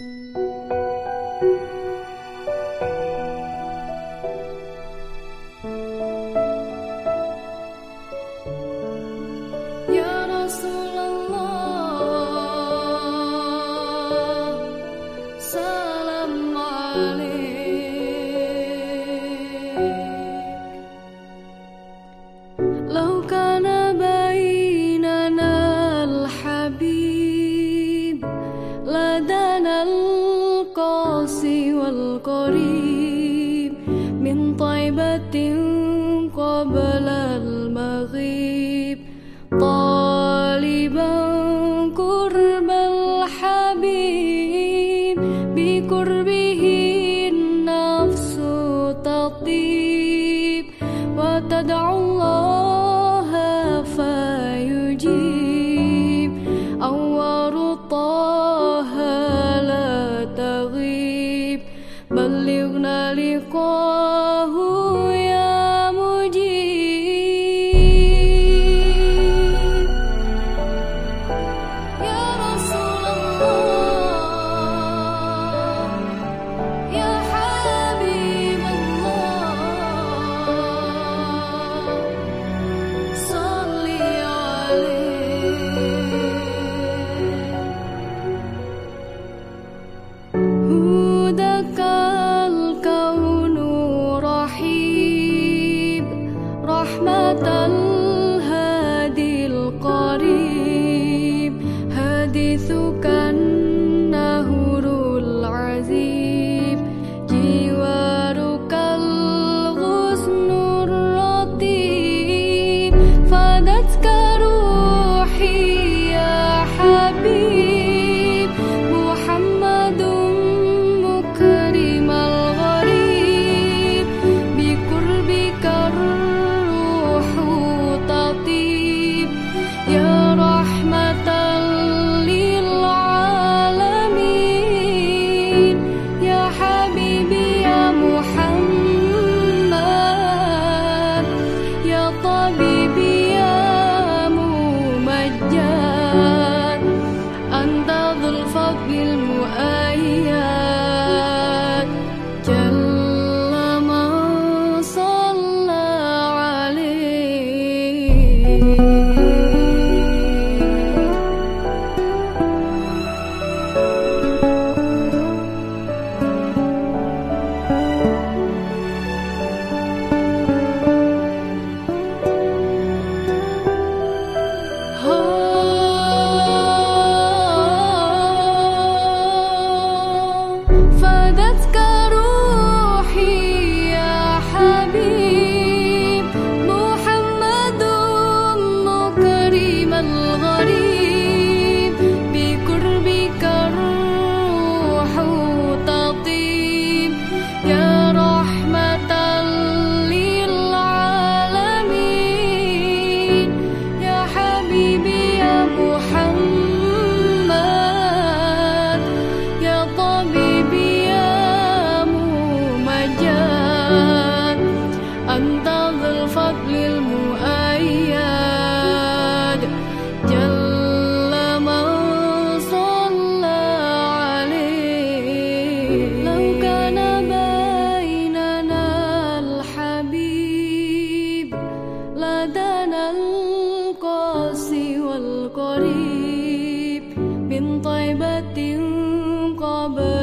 Música العاصي والقريب من طيبة قبل المغيب. طالبا قرب الحبيب بقربه النفس تطيب. وتدعو الله Allahu tan الغريب. tay bé tiếng có bên